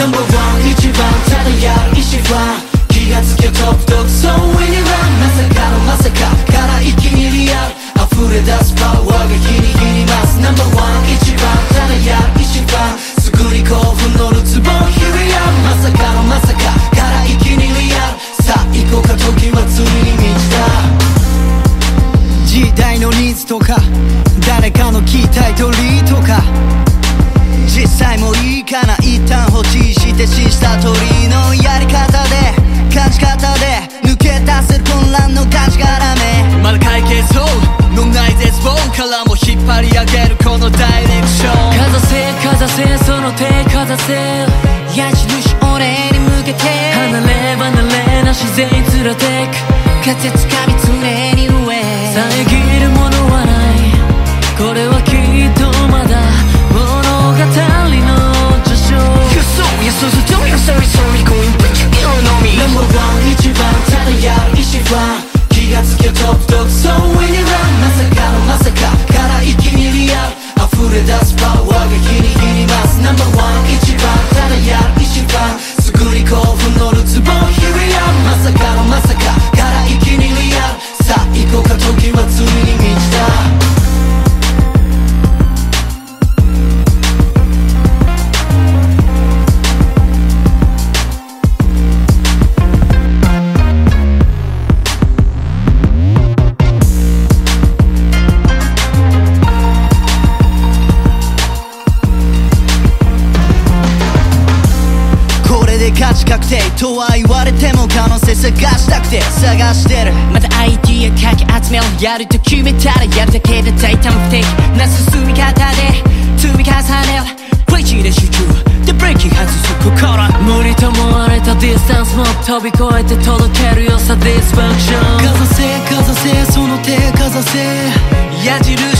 Number one 一番ただやる意志は気がつけトップ独走 When you run まさかのまさかから一気にリアル溢れ出すパワーが日に日に増す Number one 一番ただやる意志はすぐに興奮乗るツボ Here we are まさかのまさかから一気にリアルさあ行こうか時はついに満ちた時代のニーズとかのやり方で感じ方で抜け出せる混乱の感じからめ。まだ解決法のない絶望からも引っ張り上げるこのダイレクション。かざせかざせその手かざせ矢印俺に向けて。離れ離れな自然連れてく。風つかみ常にで価値確定とは言われても可能性探したくて探してる。またアイディアかき集めよう。やると決めたらやるだけで大胆不敵。な進み方で積み重ねるクレーで集中。でブレーキ外す。心無理と思われたディスタンスも飛び越えて届けるよサディスファクション。かざせかざせその手かざせ。矢印